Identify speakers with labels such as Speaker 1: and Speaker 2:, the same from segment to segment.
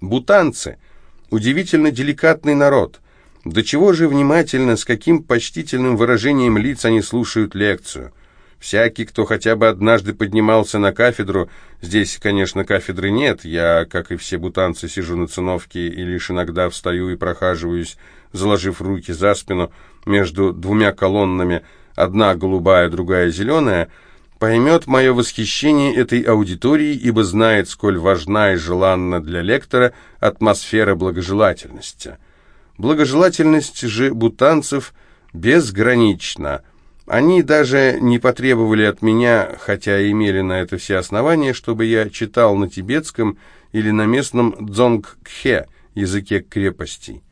Speaker 1: Бутанцы – удивительно деликатный народ. До чего же внимательно, с каким почтительным выражением лиц они слушают лекцию. Всякий, кто хотя бы однажды поднимался на кафедру, здесь, конечно, кафедры нет, я, как и все бутанцы, сижу на циновке и лишь иногда встаю и прохаживаюсь, заложив руки за спину между двумя колоннами, одна голубая, другая зеленая, поймет мое восхищение этой аудиторией, ибо знает, сколь важна и желанна для лектора атмосфера благожелательности. Благожелательность же бутанцев безгранична – они даже не потребовали от меня, хотя имели на это все основания, чтобы я читал на тибетском или на местном дзонгкхе, языке крепостей.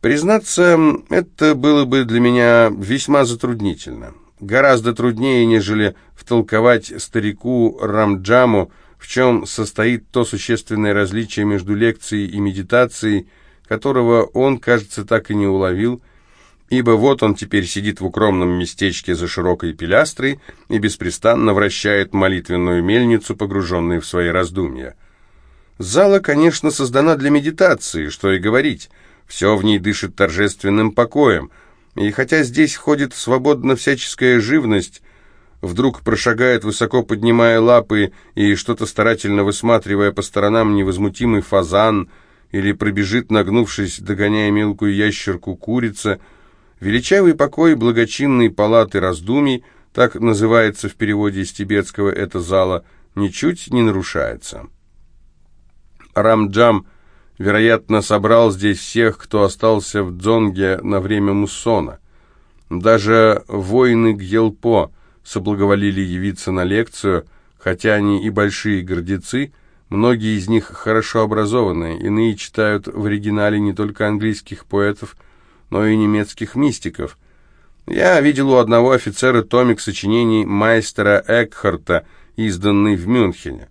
Speaker 1: Признаться, это было бы для меня весьма затруднительно. Гораздо труднее, нежели втолковать старику Рамджаму, в чем состоит то существенное различие между лекцией и медитацией, которого он, кажется, так и не уловил, ибо вот он теперь сидит в укромном местечке за широкой пилястрой и беспрестанно вращает молитвенную мельницу, погруженную в свои раздумья. Зала, конечно, создана для медитации, что и говорить. Все в ней дышит торжественным покоем, и хотя здесь ходит свободно всяческая живность, вдруг прошагает, высоко поднимая лапы и что-то старательно высматривая по сторонам невозмутимый фазан, или пробежит, нагнувшись, догоняя мелкую ящерку курица — Величавый покой благочинной палаты раздумий, так называется в переводе из тибетского эта зала, ничуть не нарушается. Рамджам, вероятно, собрал здесь всех, кто остался в Дзонге на время муссона. Даже воины Гьелпо соблаговолили явиться на лекцию, хотя они и большие гордецы, многие из них хорошо образованные, иные читают в оригинале не только английских поэтов, но и немецких мистиков. Я видел у одного офицера томик сочинений майстера Экхарта, изданный в Мюнхене.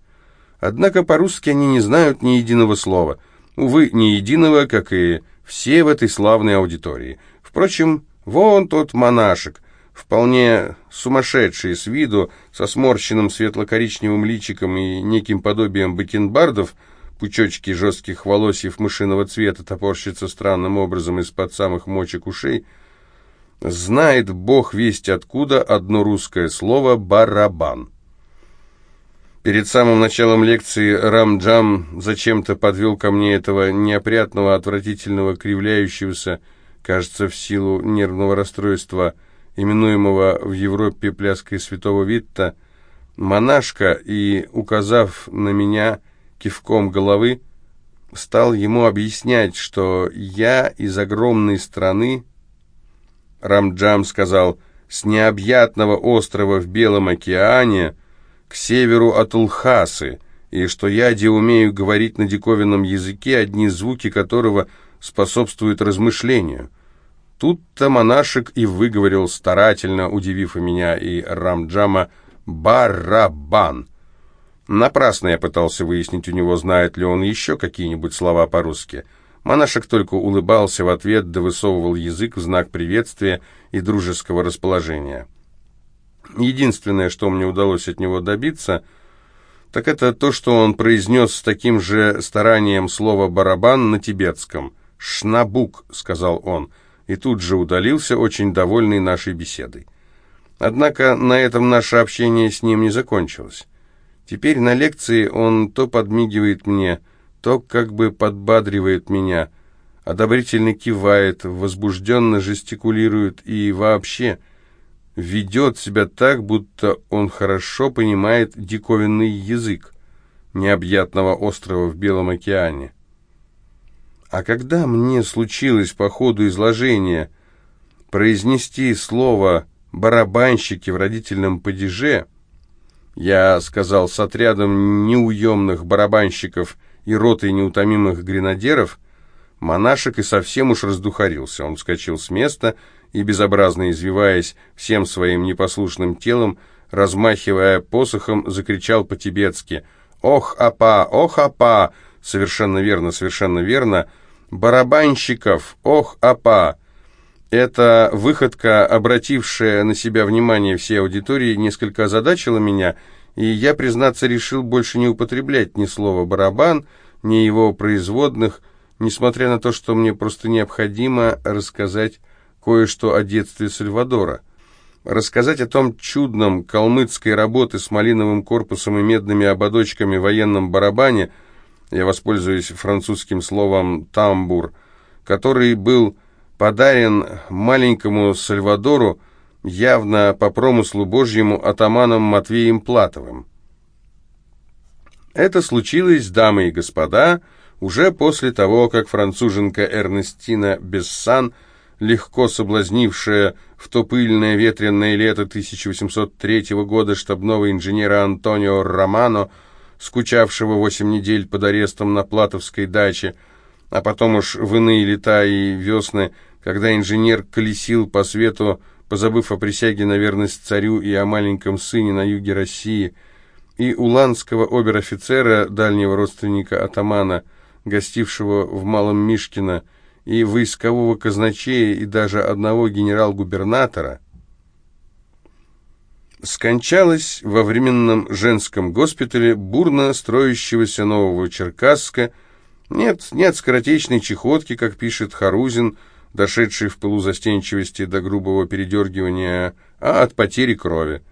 Speaker 1: Однако по-русски они не знают ни единого слова. Увы, ни единого, как и все в этой славной аудитории. Впрочем, вон тот монашек, вполне сумасшедший с виду, со сморщенным светло-коричневым личиком и неким подобием бакенбардов, Пучочки жестких волосьев мышиного цвета топорщатся странным образом из-под самых мочек ушей. Знает бог весть откуда одно русское слово «барабан». Перед самым началом лекции Рамджам зачем-то подвел ко мне этого неопрятного, отвратительного, кривляющегося, кажется, в силу нервного расстройства, именуемого в Европе пляской святого Витта, монашка, и, указав на меня, кивком головы, стал ему объяснять, что я из огромной страны, Рамджам сказал, с необъятного острова в Белом океане к северу от Улхасы, и что я де умею говорить на диковинном языке, одни звуки которого способствуют размышлению. Тут-то монашек и выговорил старательно, удивив и меня, и Рамджама, «барабан». Напрасно я пытался выяснить у него, знает ли он еще какие-нибудь слова по-русски. Монашек только улыбался в ответ, да высовывал язык в знак приветствия и дружеского расположения. Единственное, что мне удалось от него добиться, так это то, что он произнес с таким же старанием слово «барабан» на тибетском. «Шнабук», — сказал он, и тут же удалился, очень довольный нашей беседой. Однако на этом наше общение с ним не закончилось. Теперь на лекции он то подмигивает мне, то как бы подбадривает меня, одобрительно кивает, возбужденно жестикулирует и вообще ведет себя так, будто он хорошо понимает диковинный язык необъятного острова в Белом океане. А когда мне случилось по ходу изложения произнести слово «барабанщики» в родительном падеже, я сказал, с отрядом неуемных барабанщиков и ротой неутомимых гренадеров, монашек и совсем уж раздухарился. Он вскочил с места и, безобразно извиваясь всем своим непослушным телом, размахивая посохом, закричал по-тибетски «Ох, апа! Ох, апа!» Совершенно верно, совершенно верно. «Барабанщиков! Ох, апа!» Эта выходка, обратившая на себя внимание всей аудитории, несколько озадачила меня, и я, признаться, решил больше не употреблять ни слова «барабан», ни его производных, несмотря на то, что мне просто необходимо рассказать кое-что о детстве Сальвадора. Рассказать о том чудном калмыцкой работы с малиновым корпусом и медными ободочками военном барабане, я воспользуюсь французским словом «тамбур», который был подарен маленькому Сальвадору явно по промыслу Божьему атаманом Матвеем Платовым. Это случилось, дамы и господа, уже после того, как француженка Эрнестина Бессан, легко соблазнившая в то пыльное ветреное лето 1803 года штабного инженера Антонио Романо, скучавшего восемь недель под арестом на Платовской даче, а потом уж в иные лета и весны, когда инженер колесил по свету, позабыв о присяге на верность царю и о маленьком сыне на юге России, и уланского обер-офицера, дальнего родственника атамана, гостившего в Малом Мишкино, и войскового казначея, и даже одного генерал-губернатора, скончалась во временном женском госпитале бурно строящегося Нового Черкасска, нет, нет скоротечной чехотки, как пишет Харузин, дошедший в пылу застенчивости до грубого передергивания, а от потери крови.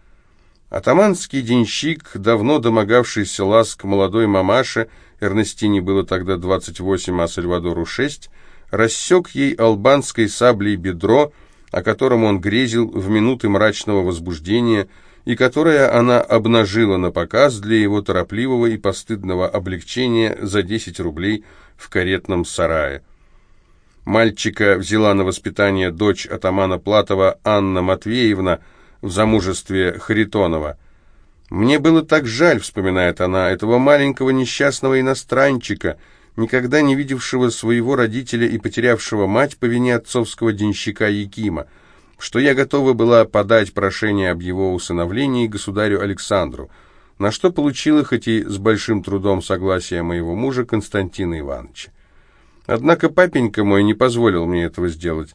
Speaker 1: Атаманский денщик, давно домогавшийся ласк молодой мамаше, Эрнестине было тогда 28, а Сальвадору 6, рассек ей албанской саблей бедро, о котором он грезил в минуты мрачного возбуждения, и которое она обнажила на показ для его торопливого и постыдного облегчения за 10 рублей в каретном сарае. Мальчика взяла на воспитание дочь атамана Платова Анна Матвеевна, в замужестве Харитонова. «Мне было так жаль», — вспоминает она, — «этого маленького несчастного иностранчика, никогда не видевшего своего родителя и потерявшего мать по вине отцовского денщика Якима, что я готова была подать прошение об его усыновлении государю Александру, на что получила, хоть и с большим трудом, согласие моего мужа Константина Ивановича. Однако папенька мой не позволил мне этого сделать.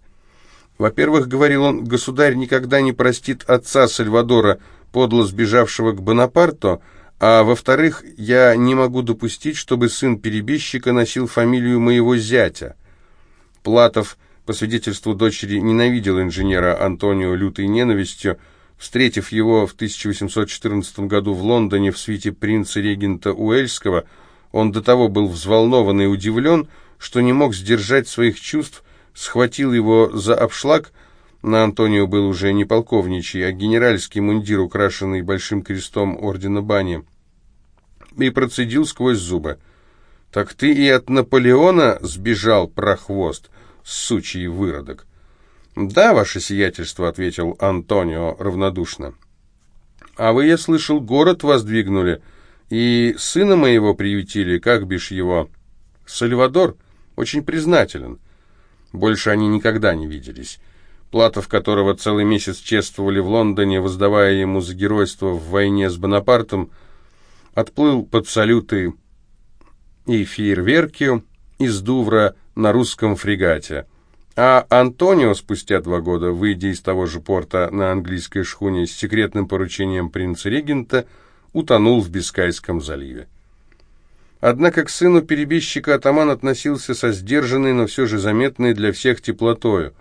Speaker 1: Во-первых, говорил он, государь никогда не простит отца Сальвадора, подло сбежавшего к Бонапарту, а во-вторых, я не могу допустить, чтобы сын перебежчика носил фамилию моего зятя. Платов, по свидетельству дочери, ненавидел инженера Антонио лютой ненавистью, встретив его в 1814 году в Лондоне в свите принца-регента Уэльского, он до того был взволнован и удивлен, что не мог сдержать своих чувств, схватил его за обшлаг, на Антонио был уже не полковничий, а генеральский мундир, украшенный большим крестом ордена Бани, и процедил сквозь зубы. «Так ты и от Наполеона сбежал, прохвост, сучий выродок!» «Да, ваше сиятельство», — ответил Антонио равнодушно. «А вы, я слышал, город воздвигнули, и сына моего приютили, как бишь его?» «Сальвадор очень признателен». Больше они никогда не виделись. Платов, которого целый месяц чествовали в Лондоне, воздавая ему за геройство в войне с Бонапартом, отплыл под салюты и фейерверки из Дувра на русском фрегате. А Антонио спустя два года, выйдя из того же порта на английской шхуне с секретным поручением принца-регента, утонул в Бискайском заливе. Однако к сыну перебежчика атаман относился со сдержанной, но все же заметной для всех теплотою.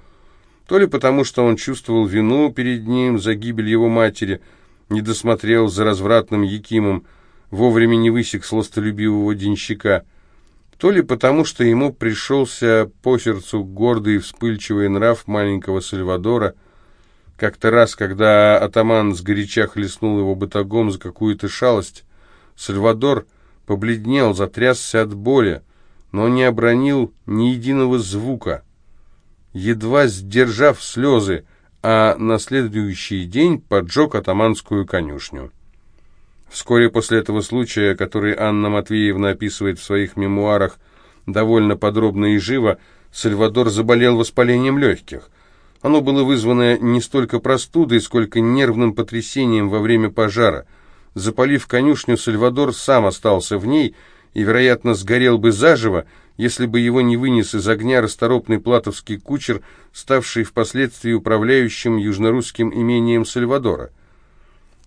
Speaker 1: То ли потому, что он чувствовал вину перед ним за гибель его матери, не досмотрел за развратным Якимом, вовремя не высек сластолюбивого денщика, то ли потому, что ему пришелся по сердцу гордый и вспыльчивый нрав маленького Сальвадора. Как-то раз, когда атаман сгоряча хлестнул его батагом за какую-то шалость, Сальвадор побледнел, затрясся от боли, но не обронил ни единого звука. Едва сдержав слезы, а на следующий день поджег атаманскую конюшню. Вскоре после этого случая, который Анна Матвеевна описывает в своих мемуарах довольно подробно и живо, Сальвадор заболел воспалением легких. Оно было вызвано не столько простудой, сколько нервным потрясением во время пожара – Запалив конюшню, Сальвадор сам остался в ней и, вероятно, сгорел бы заживо, если бы его не вынес из огня расторопный платовский кучер, ставший впоследствии управляющим южнорусским имением Сальвадора.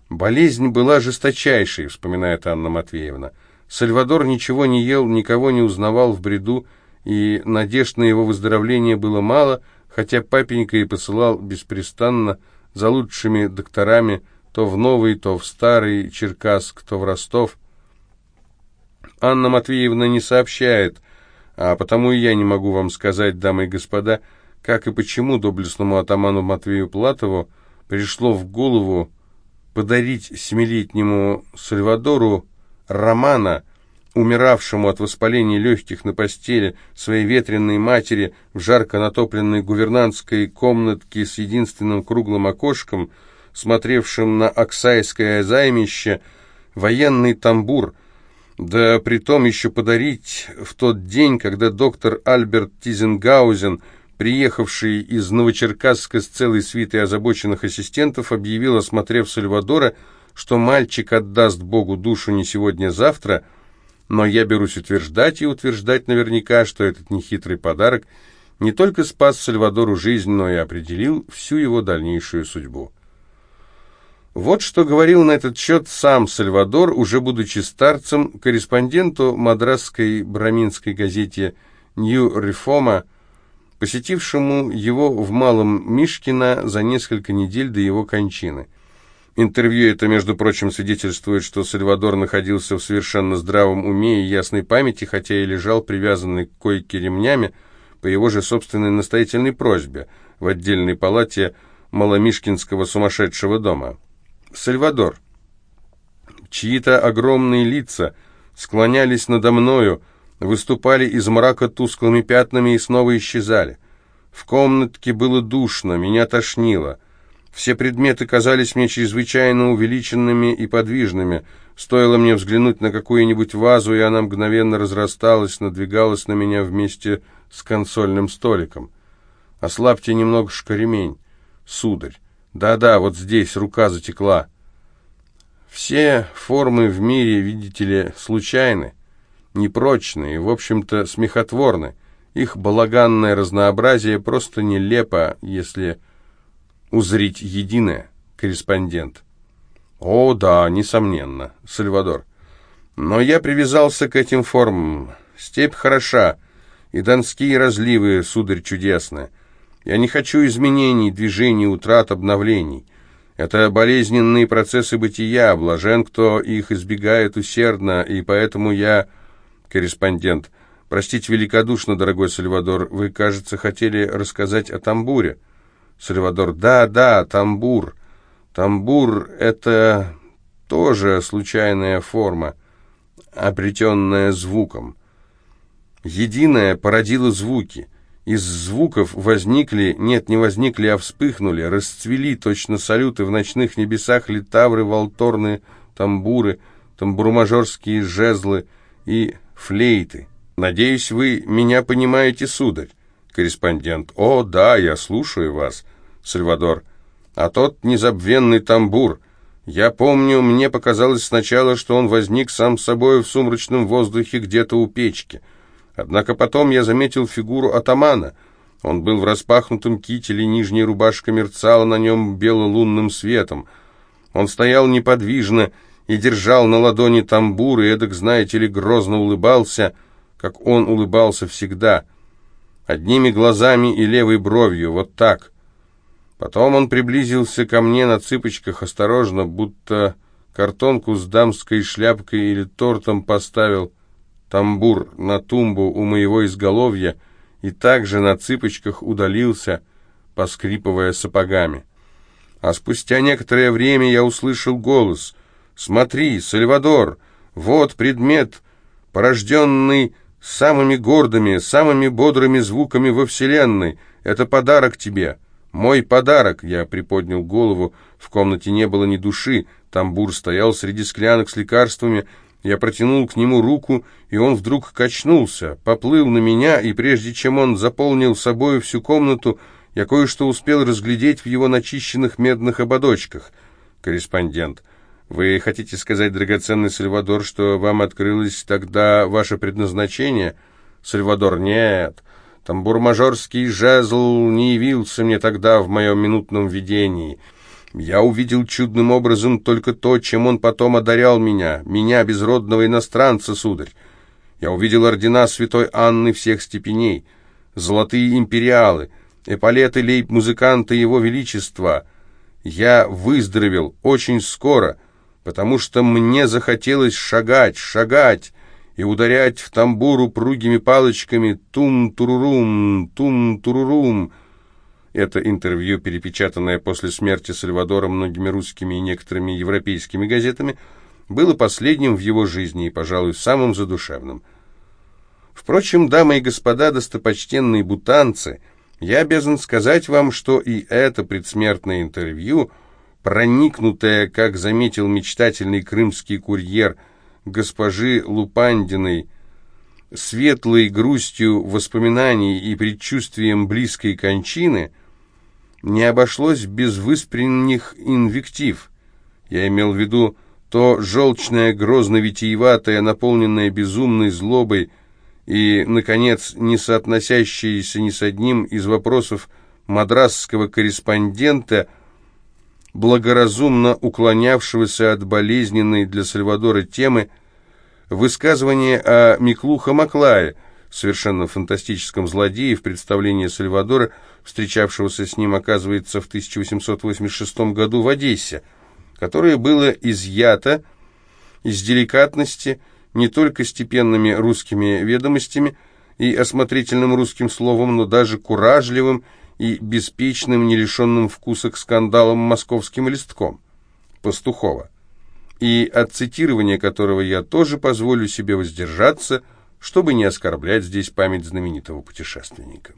Speaker 1: «Болезнь была жесточайшей», — вспоминает Анна Матвеевна. Сальвадор ничего не ел, никого не узнавал в бреду, и надежд на его выздоровление было мало, хотя папенька и посылал беспрестанно за лучшими докторами то в Новый, то в Старый Черкасск, то в Ростов. Анна Матвеевна не сообщает, а потому и я не могу вам сказать, дамы и господа, как и почему доблестному атаману Матвею Платову пришло в голову подарить семилетнему Сальвадору романа, умиравшему от воспаления легких на постели своей ветреной матери в жарко натопленной гувернантской комнатке с единственным круглым окошком, смотревшим на Оксайское займище, военный тамбур, да притом еще подарить в тот день, когда доктор Альберт Тизенгаузен, приехавший из Новочеркасска с целой свитой озабоченных ассистентов, объявил, осмотрев Сальвадора, что мальчик отдаст Богу душу не сегодня-завтра, но я берусь утверждать и утверждать наверняка, что этот нехитрый подарок не только спас Сальвадору жизнь, но и определил всю его дальнейшую судьбу. Вот что говорил на этот счет сам Сальвадор, уже будучи старцем, корреспонденту мадрасской браминской газете «Нью Реформа», посетившему его в Малом Мишкино за несколько недель до его кончины – Интервью это, между прочим, свидетельствует, что Сальвадор находился в совершенно здравом уме и ясной памяти, хотя и лежал привязанный к койке ремнями по его же собственной настоятельной просьбе в отдельной палате Маломишкинского сумасшедшего дома. Сальвадор. Чьи-то огромные лица склонялись надо мною, выступали из мрака тусклыми пятнами и снова исчезали. В комнатке было душно, меня тошнило — все предметы казались мне чрезвычайно увеличенными и подвижными. Стоило мне взглянуть на какую-нибудь вазу, и она мгновенно разрасталась, надвигалась на меня вместе с консольным столиком. «Ослабьте немножко ремень, сударь. Да-да, вот здесь рука затекла». Все формы в мире, видите ли, случайны, непрочные, в общем-то, смехотворны. Их балаганное разнообразие просто нелепо, если узрить единое, корреспондент. О, да, несомненно, Сальвадор. Но я привязался к этим формам. Степь хороша, и донские разливы, сударь, чудесны. Я не хочу изменений, движений, утрат, обновлений. Это болезненные процессы бытия, блажен, кто их избегает усердно, и поэтому я, корреспондент, простите великодушно, дорогой Сальвадор, вы, кажется, хотели рассказать о тамбуре. Сальвадор, да, да, тамбур. Тамбур — это тоже случайная форма, обретенная звуком. Единое породило звуки. Из звуков возникли, нет, не возникли, а вспыхнули, расцвели точно салюты в ночных небесах литавры, волторны, тамбуры, тамбурмажорские жезлы и флейты. Надеюсь, вы меня понимаете, сударь. Корреспондент. О, да, я слушаю вас. Сальвадор. А тот незабвенный тамбур. Я помню, мне показалось сначала, что он возник сам собой в сумрачном воздухе где-то у печки. Однако потом я заметил фигуру атамана. Он был в распахнутом кителе, нижняя рубашка мерцала на нем бело-лунным светом. Он стоял неподвижно и держал на ладони тамбур, и эдак, знаете ли, грозно улыбался, как он улыбался всегда. Одними глазами и левой бровью, вот так — Потом он приблизился ко мне на цыпочках, осторожно, будто картонку с дамской шляпкой или тортом поставил тамбур на тумбу у моего изголовья и также на цыпочках удалился, поскрипывая сапогами. А спустя некоторое время я услышал голос «Смотри, Сальвадор, вот предмет, порожденный самыми гордыми, самыми бодрыми звуками во Вселенной. Это подарок тебе». «Мой подарок!» Я приподнял голову. В комнате не было ни души. Тамбур стоял среди склянок с лекарствами. Я протянул к нему руку, и он вдруг качнулся, поплыл на меня, и прежде чем он заполнил собой всю комнату, я кое-что успел разглядеть в его начищенных медных ободочках. Корреспондент. Вы хотите сказать, драгоценный Сальвадор, что вам открылось тогда ваше предназначение? Сальвадор. Нет. Тамбур-мажорский жезл не явился мне тогда в моем минутном видении. Я увидел чудным образом только то, чем он потом одарял меня, меня, безродного иностранца, сударь. Я увидел ордена святой Анны всех степеней, золотые империалы, эполеты лейб-музыканта Его Величества. Я выздоровел очень скоро, потому что мне захотелось шагать, шагать и ударять в тамбур упругими палочками «тум-турурум, тум-турурум». Это интервью, перепечатанное после смерти Сальвадора многими русскими и некоторыми европейскими газетами, было последним в его жизни и, пожалуй, самым задушевным. Впрочем, дамы и господа, достопочтенные бутанцы, я обязан сказать вам, что и это предсмертное интервью, проникнутое, как заметил мечтательный крымский курьер госпожи Лупандиной, светлой грустью воспоминаний и предчувствием близкой кончины, не обошлось без выспренних инвектив. Я имел в виду то желчное, грозно-витиеватое, наполненное безумной злобой и, наконец, не соотносящееся ни с одним из вопросов мадрасского корреспондента, благоразумно уклонявшегося от болезненной для Сальвадора темы, высказывание о Миклуха Маклае, совершенно фантастическом злодее в представлении Сальвадора, встречавшегося с ним, оказывается, в 1886 году в Одессе, которое было изъято из деликатности не только степенными русскими ведомостями и осмотрительным русским словом, но даже куражливым и беспечным, не лишенным вкуса к скандалам московским листком Пастухова, и от цитирования которого я тоже позволю себе воздержаться, чтобы не оскорблять здесь память знаменитого путешественника.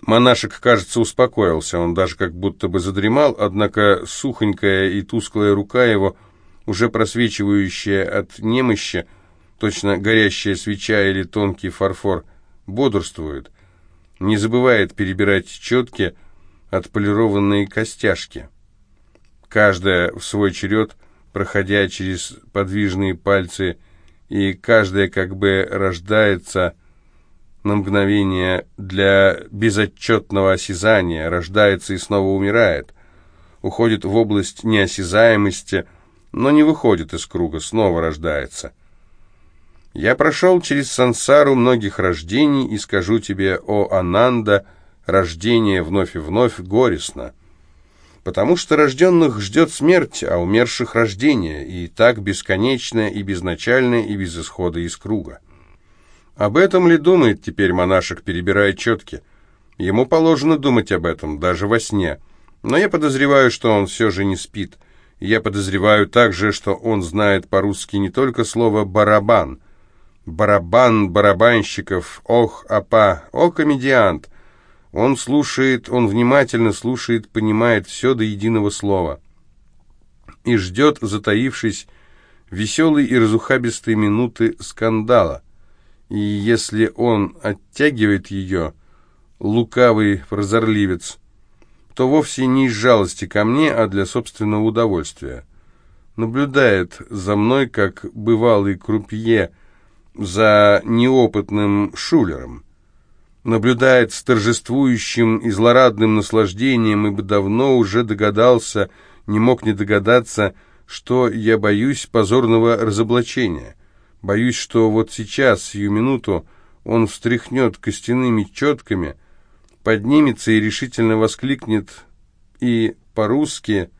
Speaker 1: Монашек, кажется, успокоился, он даже как будто бы задремал, однако сухонькая и тусклая рука его, уже просвечивающая от немощи, точно горящая свеча или тонкий фарфор, бодрствует, не забывает перебирать четки, отполированные костяшки. Каждая в свой черед, проходя через подвижные пальцы, и каждая как бы рождается на мгновение для безотчетного осязания, рождается и снова умирает, уходит в область неосязаемости, но не выходит из круга, снова рождается. Я прошел через сансару многих рождений и скажу тебе, о Ананда, рождение вновь и вновь горестно, потому что рожденных ждет смерть, а умерших рождение, и так бесконечно и безначально и без исхода из круга. Об этом ли думает теперь монашек, перебирая четки? Ему положено думать об этом, даже во сне. Но я подозреваю, что он все же не спит. Я подозреваю также, что он знает по-русски не только слово «барабан». Барабан барабанщиков, ох, апа, о, комедиант. Он слушает, он внимательно слушает, понимает все до единого слова. И ждет, затаившись, веселой и разухабистой минуты скандала и если он оттягивает ее, лукавый прозорливец, то вовсе не из жалости ко мне, а для собственного удовольствия. Наблюдает за мной, как бывалый крупье, за неопытным шулером. Наблюдает с торжествующим и злорадным наслаждением, ибо давно уже догадался, не мог не догадаться, что я боюсь позорного разоблачения. Боюсь, что вот сейчас, сию минуту, он встряхнет костяными четками, поднимется и решительно воскликнет и по-русски,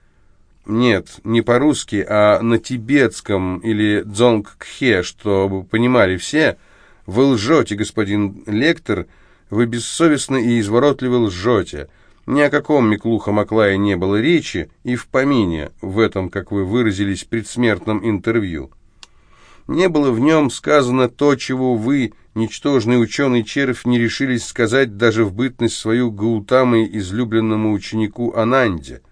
Speaker 1: нет, не по-русски, а на тибетском или дзонгкхе, чтобы понимали все, вы лжете, господин лектор, вы бессовестно и изворотливо лжете. Ни о каком Миклуха Маклае не было речи и в помине в этом, как вы выразились, предсмертном интервью. Не было в нем сказано то, чего вы, ничтожный ученый червь, не решились сказать даже в бытность свою Гаутамой излюбленному ученику Ананде.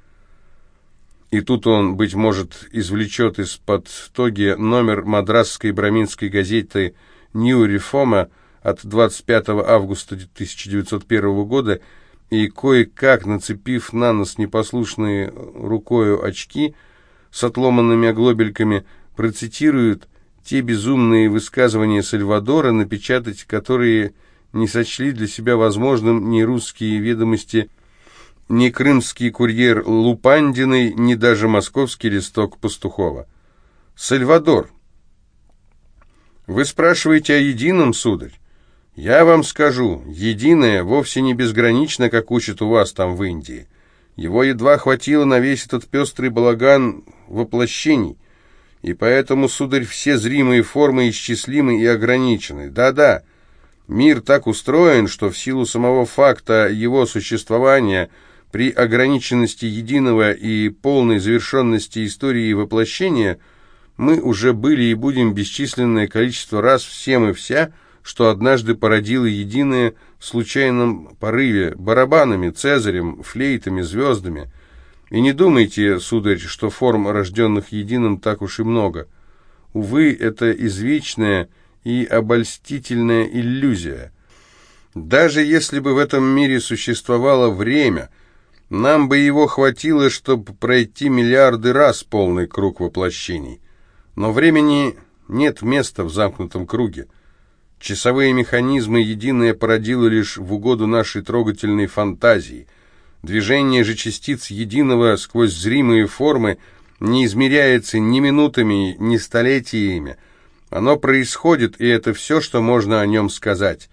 Speaker 1: И тут он, быть может, извлечет из-под тоги номер мадрасской браминской газеты «Нью Реформа» от 25 августа 1901 года и, кое-как нацепив на нос непослушные рукою очки с отломанными оглобельками, процитирует те безумные высказывания Сальвадора, напечатать которые не сочли для себя возможным ни русские ведомости, ни крымский курьер Лупандиной, ни даже московский листок Пастухова. Сальвадор. Вы спрашиваете о едином, сударь? Я вам скажу, единое вовсе не безгранично, как учат у вас там в Индии. Его едва хватило на весь этот пестрый балаган воплощений, и поэтому, сударь, все зримые формы исчислимы и ограничены. Да-да, мир так устроен, что в силу самого факта его существования – при ограниченности единого и полной завершенности истории воплощения мы уже были и будем бесчисленное количество раз всем и вся, что однажды породило единое в случайном порыве, барабанами, цезарем, флейтами, звездами. И не думайте, сударь, что форм, рожденных единым, так уж и много. Увы, это извечная и обольстительная иллюзия. Даже если бы в этом мире существовало время – нам бы его хватило, чтобы пройти миллиарды раз полный круг воплощений. Но времени нет места в замкнутом круге. Часовые механизмы единое породило лишь в угоду нашей трогательной фантазии. Движение же частиц единого сквозь зримые формы не измеряется ни минутами, ни столетиями. Оно происходит, и это все, что можно о нем сказать.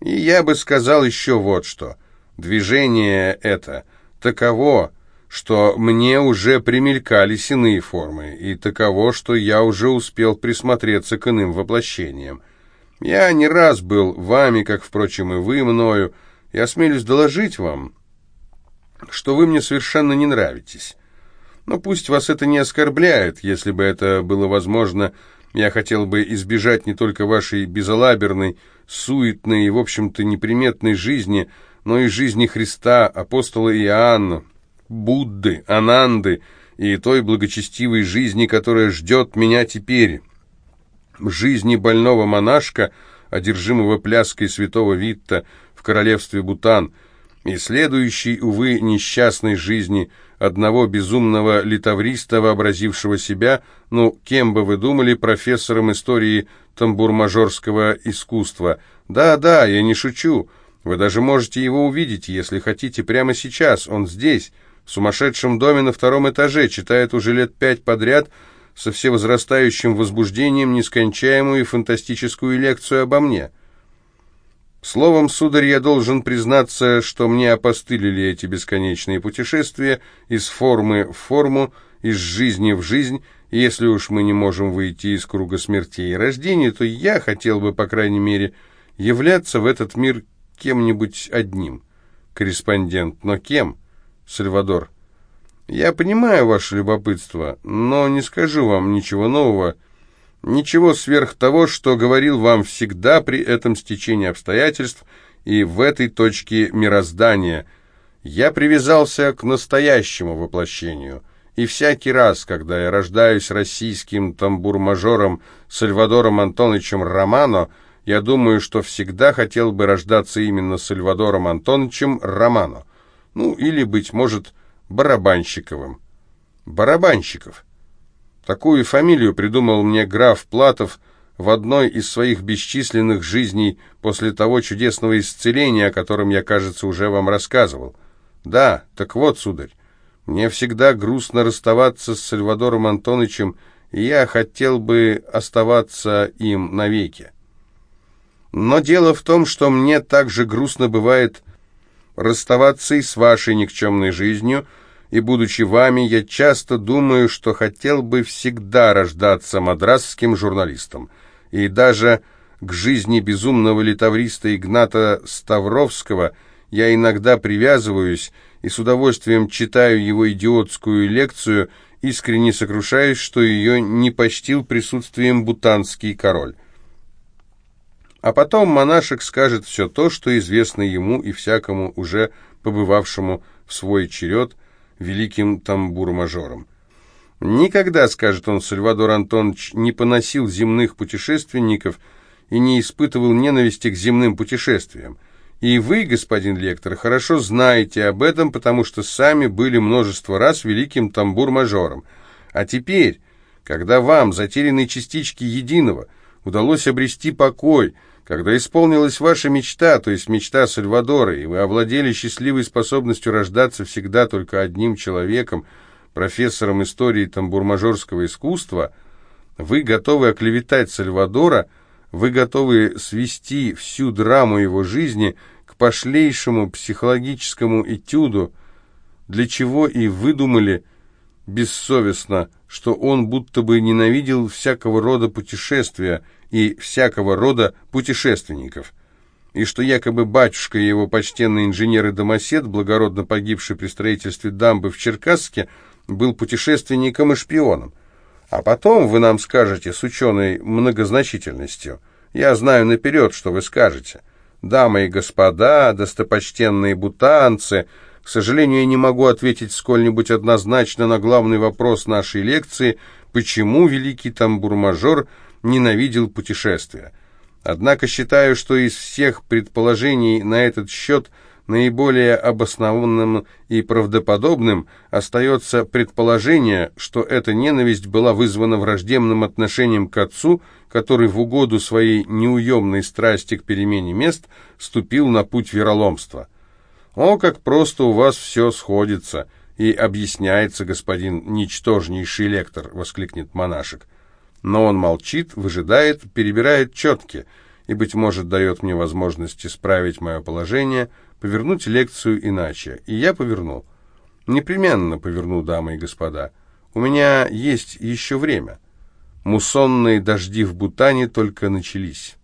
Speaker 1: И я бы сказал еще вот что. Движение это таково, что мне уже примелькались иные формы, и таково, что я уже успел присмотреться к иным воплощениям. Я не раз был вами, как, впрочем, и вы мною, и осмелюсь доложить вам, что вы мне совершенно не нравитесь. Но пусть вас это не оскорбляет, если бы это было возможно, я хотел бы избежать не только вашей безалаберной, суетной и, в общем-то, неприметной жизни, но и жизни Христа, апостола Иоанна, Будды, Ананды и той благочестивой жизни, которая ждет меня теперь, жизни больного монашка, одержимого пляской святого Витта в королевстве Бутан, и следующей, увы, несчастной жизни одного безумного литавриста, вообразившего себя, ну, кем бы вы думали, профессором истории тамбур-мажорского искусства. Да-да, я не шучу, — вы даже можете его увидеть, если хотите, прямо сейчас. Он здесь, в сумасшедшем доме на втором этаже, читает уже лет пять подряд со всевозрастающим возбуждением нескончаемую и фантастическую лекцию обо мне. Словом, сударь, я должен признаться, что мне опостылили эти бесконечные путешествия из формы в форму, из жизни в жизнь, если уж мы не можем выйти из круга смертей и рождения, то я хотел бы, по крайней мере, являться в этот мир кем-нибудь одним. Корреспондент. Но кем? Сальвадор. Я понимаю ваше любопытство, но не скажу вам ничего нового, ничего сверх того, что говорил вам всегда при этом стечении обстоятельств и в этой точке мироздания. Я привязался к настоящему воплощению, и всякий раз, когда я рождаюсь российским тамбур-мажором Сальвадором Антоновичем Романо, я думаю, что всегда хотел бы рождаться именно Сальвадором Антоновичем Романо. Ну, или, быть может, Барабанщиковым. Барабанщиков. Такую фамилию придумал мне граф Платов в одной из своих бесчисленных жизней после того чудесного исцеления, о котором я, кажется, уже вам рассказывал. Да, так вот, сударь, мне всегда грустно расставаться с Сальвадором Антоновичем, и я хотел бы оставаться им навеки. Но дело в том, что мне также грустно бывает расставаться и с вашей никчемной жизнью, и, будучи вами, я часто думаю, что хотел бы всегда рождаться мадрасским журналистом, и даже к жизни безумного литавриста Игната Ставровского я иногда привязываюсь и с удовольствием читаю его идиотскую лекцию, искренне сокрушаюсь, что ее не почтил присутствием бутанский король. А потом монашек скажет все то, что известно ему и всякому уже побывавшему в свой черед великим тамбур-мажором. Никогда, скажет он, Сальвадор Антонович, не поносил земных путешественников и не испытывал ненависти к земным путешествиям. И вы, господин лектор, хорошо знаете об этом, потому что сами были множество раз великим тамбур-мажором. А теперь, когда вам, затерянной частички единого, удалось обрести покой, когда исполнилась ваша мечта, то есть мечта Сальвадора, и вы овладели счастливой способностью рождаться всегда только одним человеком, профессором истории тамбурмажорского искусства, вы готовы оклеветать Сальвадора, вы готовы свести всю драму его жизни к пошлейшему психологическому этюду, для чего и выдумали бессовестно, что он будто бы ненавидел всякого рода путешествия и всякого рода путешественников, и что якобы батюшка и его почтенный инженер и домосед, благородно погибший при строительстве дамбы в Черкасске, был путешественником и шпионом. А потом вы нам скажете с ученой многозначительностью. Я знаю наперед, что вы скажете. Дамы и господа, достопочтенные бутанцы, к сожалению, я не могу ответить сколь-нибудь однозначно на главный вопрос нашей лекции, почему великий тамбур-мажор ненавидел путешествия. Однако считаю, что из всех предположений на этот счет – наиболее обоснованным и правдоподобным остается предположение, что эта ненависть была вызвана враждебным отношением к отцу, который в угоду своей неуемной страсти к перемене мест ступил на путь вероломства. «О, как просто у вас все сходится!» И объясняется господин ничтожнейший лектор, воскликнет монашек. Но он молчит, выжидает, перебирает четки и, быть может, дает мне возможность исправить мое положение – повернуть лекцию иначе. И я повернул. Непременно поверну, дамы и господа. У меня есть еще время. Муссонные дожди в Бутане только начались.